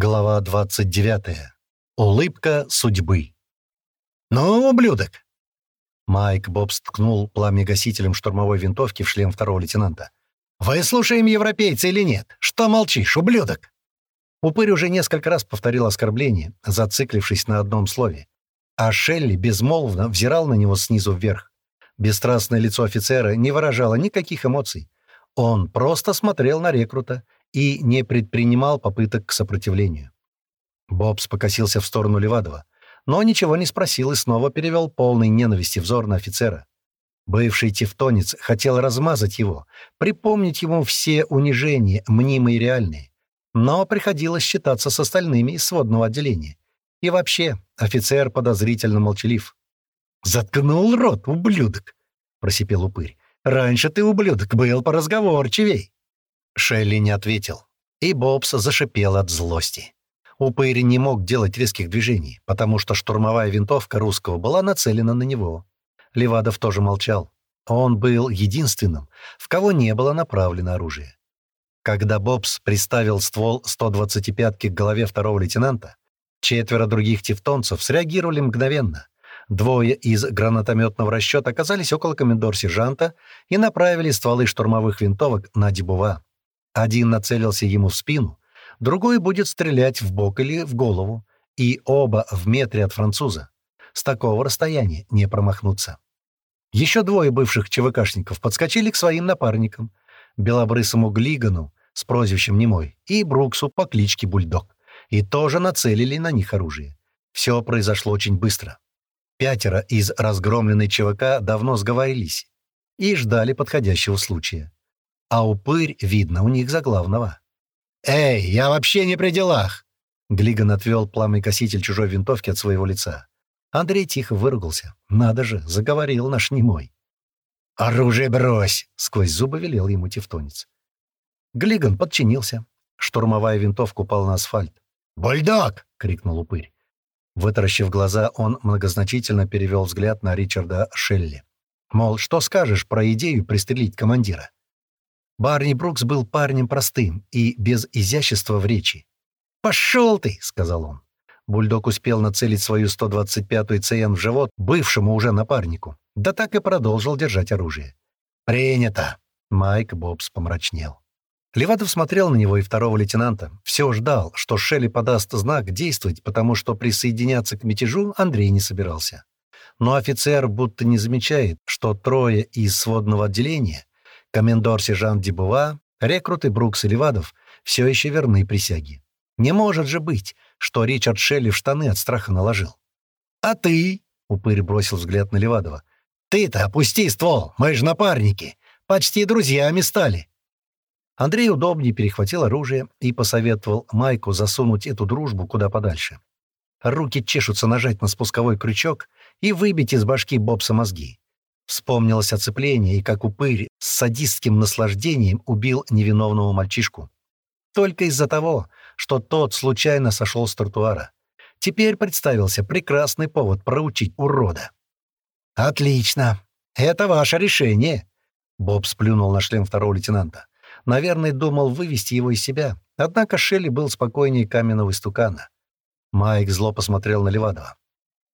Глава 29. Улыбка судьбы. «Ну, ублюдок!» Майк Бобс ткнул пламя-гасителем штурмовой винтовки в шлем второго лейтенанта. «Вы слушаем европейца или нет? Что молчишь, ублюдок?» Упырь уже несколько раз повторил оскорбление, зациклившись на одном слове. А Шелли безмолвно взирал на него снизу вверх. Бесстрастное лицо офицера не выражало никаких эмоций. Он просто смотрел на рекрута и не предпринимал попыток к сопротивлению. Бобс покосился в сторону Левадова, но ничего не спросил и снова перевел полный ненависти взор на офицера. Бывший тевтонец хотел размазать его, припомнить ему все унижения, мнимые и реальные. Но приходилось считаться с остальными из сводного отделения. И вообще, офицер подозрительно молчалив. «Заткнул рот, ублюдок!» — просипел упырь. «Раньше ты, ублюдок, был поразговорчивей!» Шелли не ответил, и Бобс зашипел от злости. Упырь не мог делать резких движений, потому что штурмовая винтовка русского была нацелена на него. Левадов тоже молчал. Он был единственным, в кого не было направлено оружие. Когда Бобс приставил ствол 125-ки к голове второго лейтенанта, четверо других тевтонцев среагировали мгновенно. Двое из гранатометного расчета оказались около комендор-сержанта и направили стволы штурмовых винтовок на Дебува. Один нацелился ему в спину, другой будет стрелять в бок или в голову, и оба в метре от француза. С такого расстояния не промахнуться. Еще двое бывших ЧВКшников подскочили к своим напарникам, белобрысому Глигану с прозвищем Немой и Бруксу по кличке Бульдог, и тоже нацелили на них оружие. Все произошло очень быстро. Пятеро из разгромленной ЧВК давно сговорились и ждали подходящего случая а упырь, видно, у них за главного. «Эй, я вообще не при делах!» Глиган отвел пламный коситель чужой винтовки от своего лица. Андрей тихо выругался. «Надо же, заговорил наш немой». «Оружие брось!» — сквозь зубы велел ему тевтонец. Глиган подчинился. Штурмовая винтовка упала на асфальт. «Бульдог!» — крикнул упырь. Вытаращив глаза, он многозначительно перевел взгляд на Ричарда Шелли. Мол, что скажешь про идею пристрелить командира? Барни Брукс был парнем простым и без изящества в речи. «Пошел ты!» — сказал он. Бульдог успел нацелить свою 125-ю ЦН в живот бывшему уже напарнику, да так и продолжил держать оружие. «Принято!» — Майк Бобс помрачнел. Леватов смотрел на него и второго лейтенанта. Все ждал, что Шелли подаст знак действовать, потому что присоединяться к мятежу Андрей не собирался. Но офицер будто не замечает, что трое из сводного отделения Комендор-сержант Дебува, рекруты Брукс и Левадов все еще верны присяге. Не может же быть, что Ричард Шелли в штаны от страха наложил. «А ты?» — упырь бросил взгляд на Левадова. «Ты-то опусти ствол, мы же напарники. Почти друзьями стали». Андрей удобнее перехватил оружие и посоветовал Майку засунуть эту дружбу куда подальше. Руки чешутся нажать на спусковой крючок и выбить из башки Бобса мозги. Вспомнилось оцепление и как упырь с садистским наслаждением убил невиновного мальчишку. Только из-за того, что тот случайно сошел с тротуара. Теперь представился прекрасный повод проучить урода. «Отлично! Это ваше решение!» Боб сплюнул на шлем второго лейтенанта. Наверное, думал вывести его из себя. Однако Шелли был спокойнее каменного истукана. Майк зло посмотрел на Левадова.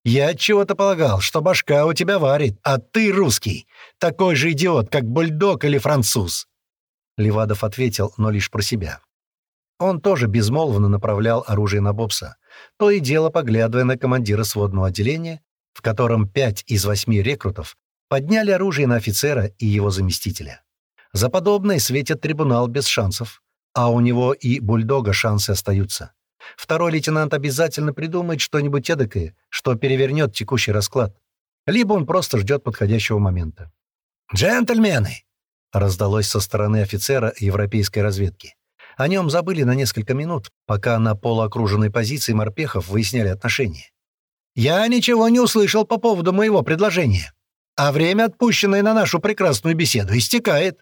Я чего-то полагал, что башка у тебя варит, а ты русский, такой же идиот, как бульдог или француз». Левадов ответил, но лишь про себя. Он тоже безмолвно направлял оружие на Бобса, то и дело поглядывая на командира сводного отделения, в котором пять из восьми рекрутов подняли оружие на офицера и его заместителя. За подобное светит трибунал без шансов, а у него и бульдога шансы остаются. Второй лейтенант обязательно придумает что-нибудь эдакое, что перевернет текущий расклад. Либо он просто ждет подходящего момента. «Джентльмены!» — раздалось со стороны офицера европейской разведки. О нем забыли на несколько минут, пока на полуокруженной позиции морпехов выясняли отношения. «Я ничего не услышал по поводу моего предложения, а время, отпущенное на нашу прекрасную беседу, истекает».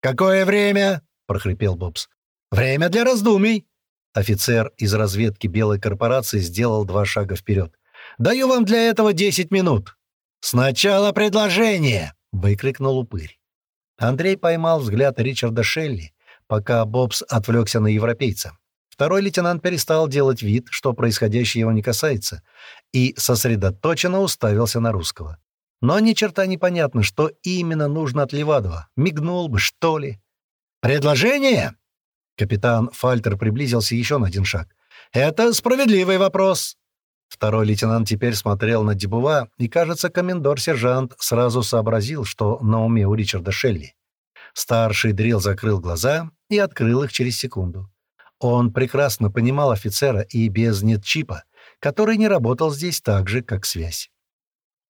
«Какое время?» — прохрипел Бобс. «Время для раздумий», Офицер из разведки белой корпорации сделал два шага вперед. «Даю вам для этого десять минут». «Сначала предложение!» — выкрикнул упырь. Андрей поймал взгляд Ричарда Шелли, пока Бобс отвлекся на европейца. Второй лейтенант перестал делать вид, что происходящее его не касается, и сосредоточенно уставился на русского. Но ни черта непонятно, что именно нужно от Левадова. Мигнул бы, что ли. «Предложение?» Капитан Фальтер приблизился еще на один шаг. «Это справедливый вопрос». Второй лейтенант теперь смотрел на Дебува, и, кажется, комендор-сержант сразу сообразил, что на уме у Ричарда Шелли. Старший дрил закрыл глаза и открыл их через секунду. Он прекрасно понимал офицера и без нет-чипа, который не работал здесь так же, как связь.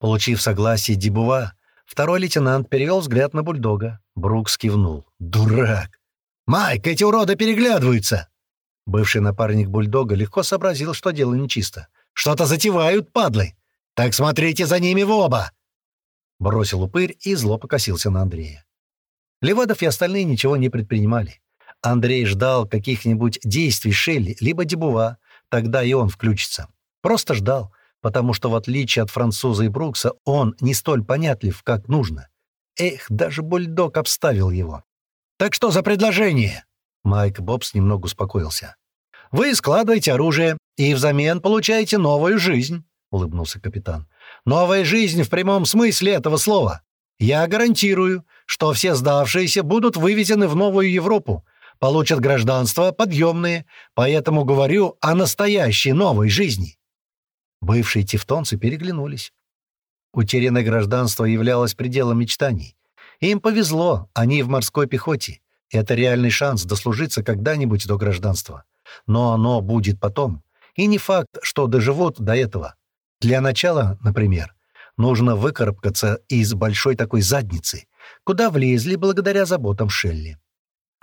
Получив согласие Дебува, второй лейтенант перевел взгляд на бульдога. Брукс кивнул. «Дурак! Майк, эти уроды переглядываются!» Бывший напарник бульдога легко сообразил, что дело нечисто. «Что-то затевают, падлы! Так смотрите за ними в оба!» Бросил упырь и зло покосился на Андрея. Левадов и остальные ничего не предпринимали. Андрей ждал каких-нибудь действий Шелли, либо Дебува, тогда и он включится. Просто ждал, потому что, в отличие от француза и Брукса, он не столь понятлив, как нужно. Эх, даже бульдог обставил его. «Так что за предложение?» Майк Бобс немного успокоился. «Вы складываете оружие и взамен получаете новую жизнь», — улыбнулся капитан. «Новая жизнь в прямом смысле этого слова. Я гарантирую, что все сдавшиеся будут вывезены в Новую Европу, получат гражданство подъемные, поэтому говорю о настоящей новой жизни». Бывшие тевтонцы переглянулись. Утерянное гражданство являлось пределом мечтаний. Им повезло, они в морской пехоте. Это реальный шанс дослужиться когда-нибудь до гражданства. Но оно будет потом. И не факт, что доживут до этого. Для начала, например, нужно выкарабкаться из большой такой задницы, куда влезли благодаря заботам Шелли.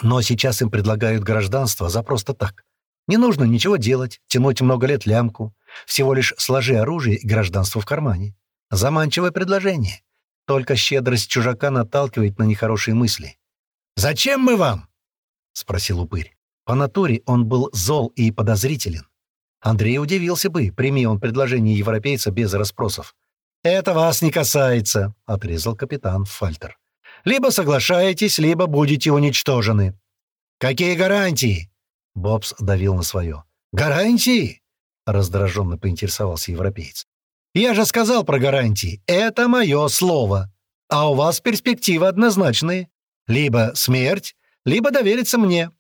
Но сейчас им предлагают гражданство за просто так. Не нужно ничего делать, тянуть много лет лямку. Всего лишь сложи оружие и гражданство в кармане. Заманчивое предложение. Только щедрость чужака наталкивает на нехорошие мысли. «Зачем мы вам?» — спросил упырь. По натуре он был зол и подозрителен. Андрей удивился бы, прими он предложение европейца без расспросов. «Это вас не касается», — отрезал капитан Фальтер. «Либо соглашаетесь, либо будете уничтожены». «Какие гарантии?» — Бобс давил на свое. «Гарантии?» — раздраженно поинтересовался европеец. «Я же сказал про гарантии. Это мое слово. А у вас перспективы однозначные. Либо смерть, либо довериться мне.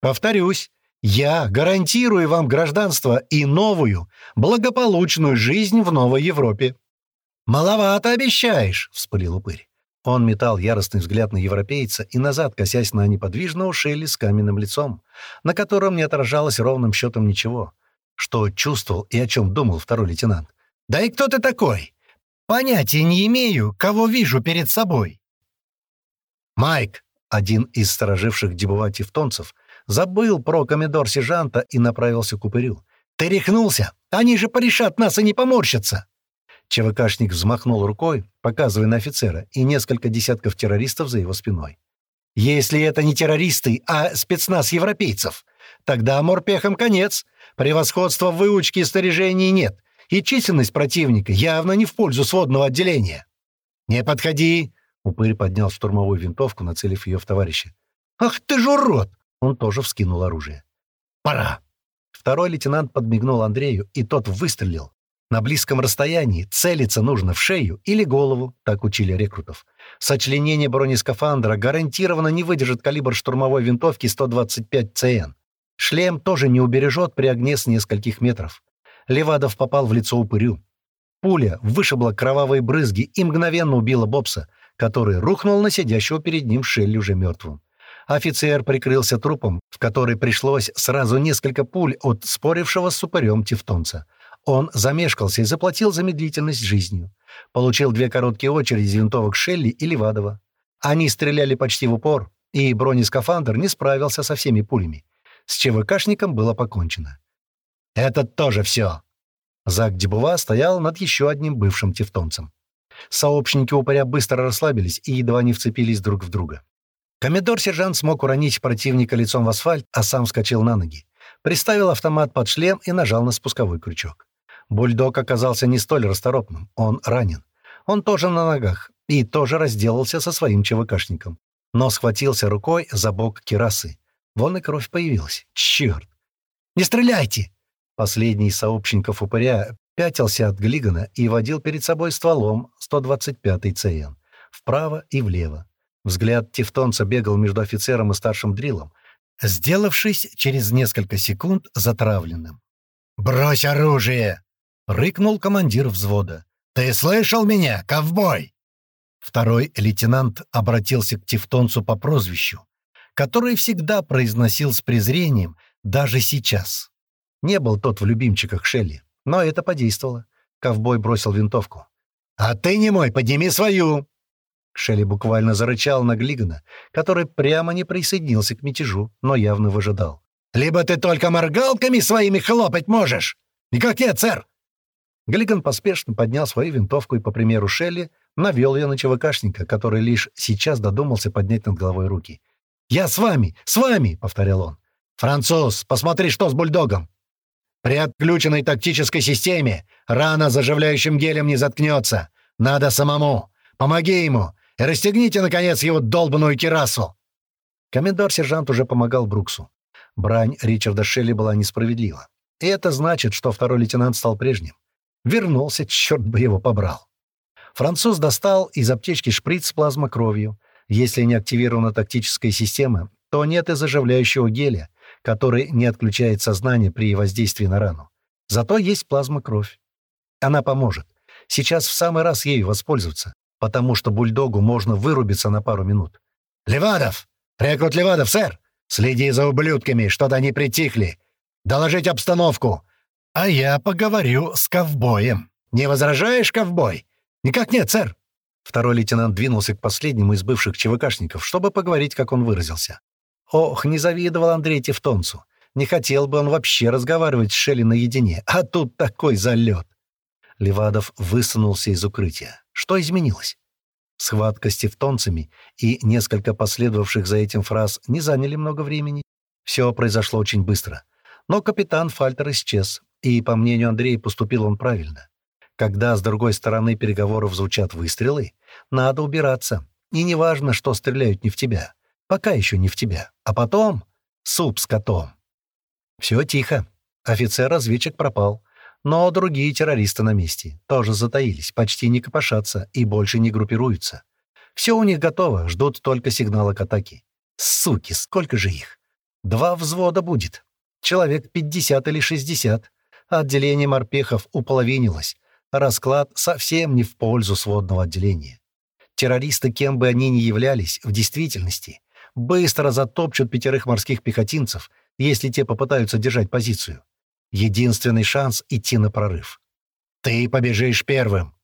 Повторюсь, я гарантирую вам гражданство и новую, благополучную жизнь в Новой Европе». «Маловато обещаешь», — вспылил упырь. Он метал яростный взгляд на европейца и назад, косясь на неподвижного Шелли с каменным лицом, на котором не отражалось ровным счетом ничего. Что чувствовал и о чем думал второй лейтенант. «Да и кто ты такой? Понятия не имею, кого вижу перед собой». «Майк», один из стороживших дебува тевтонцев, забыл про комедор-сержанта и направился к упырю. «Ты рехнулся? Они же порешат нас и не поморщатся!» ЧВКшник взмахнул рукой, показывая на офицера, и несколько десятков террористов за его спиной. «Если это не террористы, а спецназ европейцев, тогда морпехам конец. Превосходства в выучке и снаряжении нет, и численность противника явно не в пользу сводного отделения». «Не подходи!» — упырь поднял штурмовую винтовку, нацелив ее в товарища. «Ах ты ж урод!» — он тоже вскинул оружие. «Пора!» Второй лейтенант подмигнул Андрею, и тот выстрелил. На близком расстоянии целиться нужно в шею или голову, так учили рекрутов. Сочленение бронескафандра гарантированно не выдержит калибр штурмовой винтовки 125 ЦН. Шлем тоже не убережет при огне с нескольких метров. Левадов попал в лицо упырю. Пуля вышибла кровавые брызги и мгновенно убила Бобса, который рухнул на сидящего перед ним Шелли уже мертвым. Офицер прикрылся трупом, в который пришлось сразу несколько пуль от спорившего с упырем тевтонца. Он замешкался и заплатил за медлительность жизнью. Получил две короткие очереди из винтовок Шелли и Левадова. Они стреляли почти в упор, и бронескафандр не справился со всеми пулями. С ЧВКшником было покончено. «Это тоже все!» Зак Дебува стоял над еще одним бывшим тевтонцем. Сообщники упыря быстро расслабились и едва не вцепились друг в друга. Комендор-сержант смог уронить противника лицом в асфальт, а сам вскочил на ноги. Приставил автомат под шлем и нажал на спусковой крючок. Бульдог оказался не столь расторопным. Он ранен. Он тоже на ногах и тоже разделался со своим ЧВКшником. Но схватился рукой за бок керасы. Вон и кровь появилась. Черт! Не стреляйте!» Последний из сообщников упыря пятился от Глигана и водил перед собой стволом 125-й ЦН. Вправо и влево. Взгляд тевтонца бегал между офицером и старшим дрилом, сделавшись через несколько секунд затравленным. «Брось оружие!» — рыкнул командир взвода. «Ты слышал меня, ковбой?» Второй лейтенант обратился к тевтонцу по прозвищу, который всегда произносил с презрением, даже сейчас. Не был тот в любимчиках Шелли, но это подействовало. Ковбой бросил винтовку. «А ты, не мой, подними свою!» Шелли буквально зарычал на Глигана, который прямо не присоединился к мятежу, но явно выжидал. «Либо ты только моргалками своими хлопать можешь! Никак нет, сэр!» Глиган поспешно поднял свою винтовку и, по примеру Шелли, навел ее на ЧВКшника, который лишь сейчас додумался поднять над головой руки. «Я с вами! С вами!» — повторял он. «Француз, посмотри, что с бульдогом!» «При отключенной тактической системе рана заживляющим гелем не заткнется. Надо самому. Помоги ему и расстегните, наконец, его долбанную кирасу!» Комендор-сержант уже помогал Бруксу. Брань Ричарда Шелли была несправедлива. И это значит, что второй лейтенант стал прежним. Вернулся, черт бы его побрал. Француз достал из аптечки шприц с плазмокровью. Если не активирована тактическая система, то нет и заживляющего геля, который не отключает сознание при воздействии на рану. Зато есть плазмокровь. Она поможет. Сейчас в самый раз ею воспользоваться потому что бульдогу можно вырубиться на пару минут. «Левадов! Рекрут Левадов, сэр! Следи за ублюдками, что-то они притихли! Доложить обстановку! А я поговорю с ковбоем. Не возражаешь, ковбой?» «Никак нет, сэр!» Второй лейтенант двинулся к последнему из бывших ЧВКшников, чтобы поговорить, как он выразился. Ох, не завидовал Андрей Тевтонцу. Не хотел бы он вообще разговаривать с Шелли наедине, а тут такой залет. Левадов высунулся из укрытия. Что изменилось? Схватка с тевтонцами и несколько последовавших за этим фраз не заняли много времени. Все произошло очень быстро. Но капитан Фальтер исчез, и, по мнению Андрея, поступил он правильно. Когда с другой стороны переговоров звучат выстрелы, надо убираться. И не важно, что стреляют не в тебя. Пока еще не в тебя. А потом — суп с котом. Все тихо. Офицер-разведчик пропал. Но другие террористы на месте тоже затаились, почти не копошатся и больше не группируются. Все у них готово, ждут только сигнала к атаке. Суки, сколько же их? Два взвода будет. Человек 50 или 60. Отделение морпехов уполовинилось. Расклад совсем не в пользу сводного отделения. Террористы, кем бы они ни являлись, в действительности, быстро затопчут пятерых морских пехотинцев, если те попытаются держать позицию. Единственный шанс — идти на прорыв. «Ты побежишь первым!»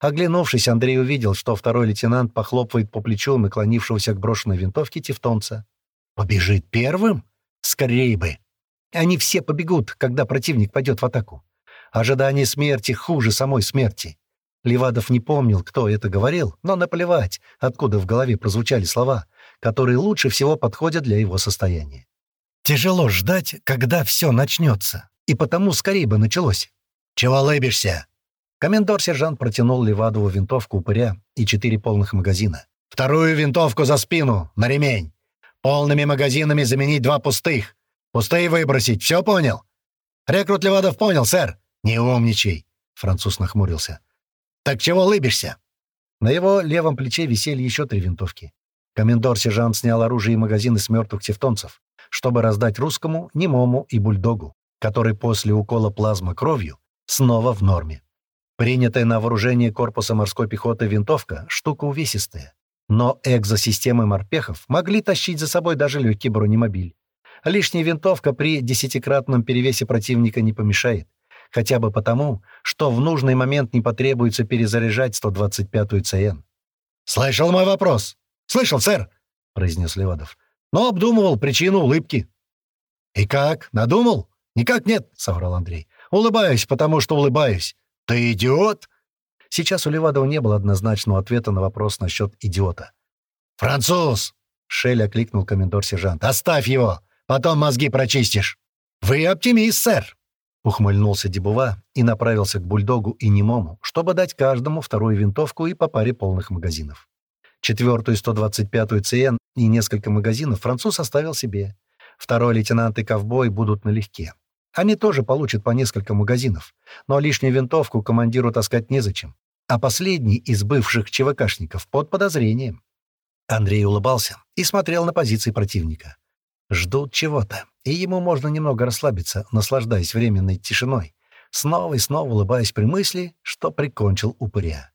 Оглянувшись, Андрей увидел, что второй лейтенант похлопывает по плечу наклонившегося к брошенной винтовке тевтонца. «Побежит первым? Скорее бы! Они все побегут, когда противник пойдет в атаку. Ожидание смерти хуже самой смерти. Левадов не помнил, кто это говорил, но наплевать, откуда в голове прозвучали слова, которые лучше всего подходят для его состояния. Тяжело ждать, когда все начнется и потому скорее бы началось. «Чего лыбишься?» Комендор-сержант протянул Левадову винтовку упыря и четыре полных магазина. «Вторую винтовку за спину, на ремень. Полными магазинами заменить два пустых. Пустые выбросить, все понял?» «Рекрут Левадов понял, сэр». «Не умничай», — француз нахмурился. «Так чего лыбишься?» На его левом плече висели еще три винтовки. Комендор-сержант снял оружие и магазины с мертвых тевтонцев, чтобы раздать русскому, немому и бульдогу который после укола плазмы кровью снова в норме. Принятая на вооружение корпуса морской пехоты винтовка — штука увесистая. Но экзосистемы морпехов могли тащить за собой даже легкий бронемобиль. Лишняя винтовка при десятикратном перевесе противника не помешает. Хотя бы потому, что в нужный момент не потребуется перезаряжать 125-ю ЦН. «Слышал мой вопрос?» «Слышал, сэр!» — произнес Левадов. «Но обдумывал причину улыбки». «И как? Надумал?» «Никак нет», — соврал Андрей. «Улыбаюсь, потому что улыбаюсь». «Ты идиот?» Сейчас у Левадова не было однозначного ответа на вопрос насчет идиота. «Француз!» — Шелли окликнул комендор-сержант. «Оставь его! Потом мозги прочистишь!» «Вы оптимист, сэр!» — ухмыльнулся Дебува и направился к бульдогу и немому, чтобы дать каждому вторую винтовку и по паре полных магазинов. Четвертую 125-ю ЦН и несколько магазинов француз оставил себе. Второй лейтенант и ковбой будут налегке. Они тоже получат по несколько магазинов, но лишнюю винтовку командиру таскать незачем. А последний из бывших ЧВКшников под подозрением. Андрей улыбался и смотрел на позиции противника. Ждут чего-то, и ему можно немного расслабиться, наслаждаясь временной тишиной, снова и снова улыбаясь при мысли, что прикончил упыря.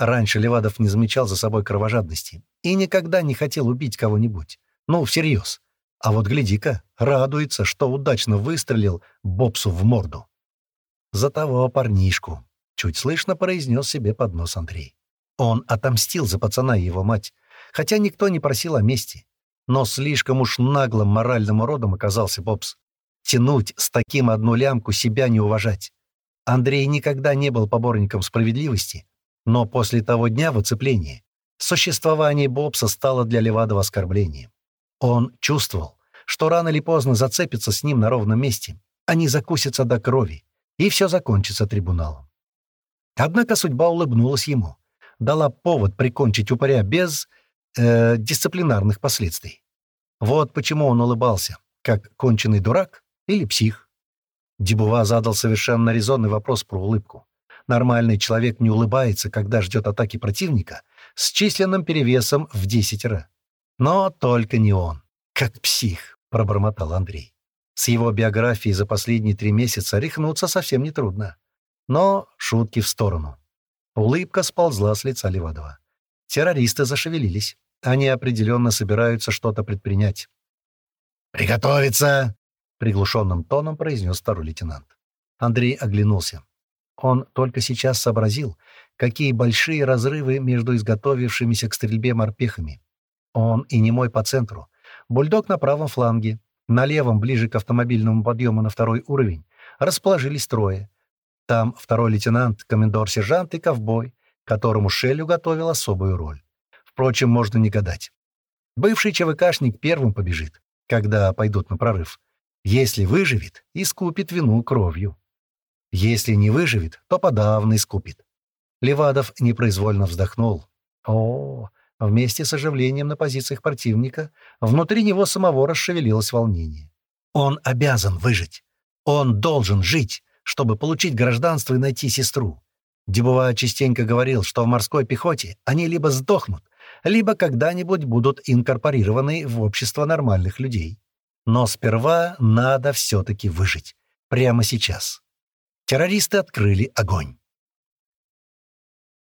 Раньше Левадов не замечал за собой кровожадности и никогда не хотел убить кого-нибудь. Ну, всерьез. А вот гляди-ка, радуется, что удачно выстрелил Бобсу в морду. «За того парнишку», — чуть слышно произнес себе под нос Андрей. Он отомстил за пацана и его мать, хотя никто не просил о мести. Но слишком уж наглым моральным уродом оказался Бобс. Тянуть с таким одну лямку себя не уважать. Андрей никогда не был поборником справедливости, но после того дня в оцеплении существование Бобса стало для Левадова оскорблением. Он чувствовал, что рано или поздно зацепится с ним на ровном месте, они закусятся до крови, и все закончится трибуналом. Однако судьба улыбнулась ему, дала повод прикончить упыря без э, дисциплинарных последствий. Вот почему он улыбался, как конченый дурак или псих. Дебува задал совершенно резонный вопрос про улыбку. Нормальный человек не улыбается, когда ждет атаки противника с численным перевесом в десятеро. Но только не он. Как псих, пробормотал Андрей. С его биографией за последние три месяца рехнуться совсем нетрудно. Но шутки в сторону. Улыбка сползла с лица Левадова. Террористы зашевелились. Они определенно собираются что-то предпринять. «Приготовиться!» — приглушенным тоном произнес второй лейтенант. Андрей оглянулся. Он только сейчас сообразил, какие большие разрывы между изготовившимися к стрельбе морпехами. Он и не мой по центру. Бульдог на правом фланге, на левом, ближе к автомобильному подъему на второй уровень, расположились трое. Там второй лейтенант, комендор-сержант и ковбой, которому Шеллю готовил особую роль. Впрочем, можно не гадать. Бывший ЧВКшник первым побежит, когда пойдут на прорыв. Если выживет, искупит вину кровью. Если не выживет, то подавно искупит. Левадов непроизвольно вздохнул. О, вместе с оживлением на позициях противника внутри него самого расшевелилось волнение. Он обязан выжить. Он должен жить, чтобы получить гражданство и найти сестру. Дебува частенько говорил, что в морской пехоте они либо сдохнут, либо когда-нибудь будут инкорпорированы в общество нормальных людей. Но сперва надо все-таки выжить. Прямо сейчас. Террористы открыли огонь.